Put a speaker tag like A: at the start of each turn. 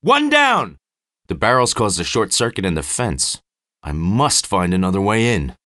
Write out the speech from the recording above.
A: One down! The barrels caused a short circuit in the fence. I must find another way in.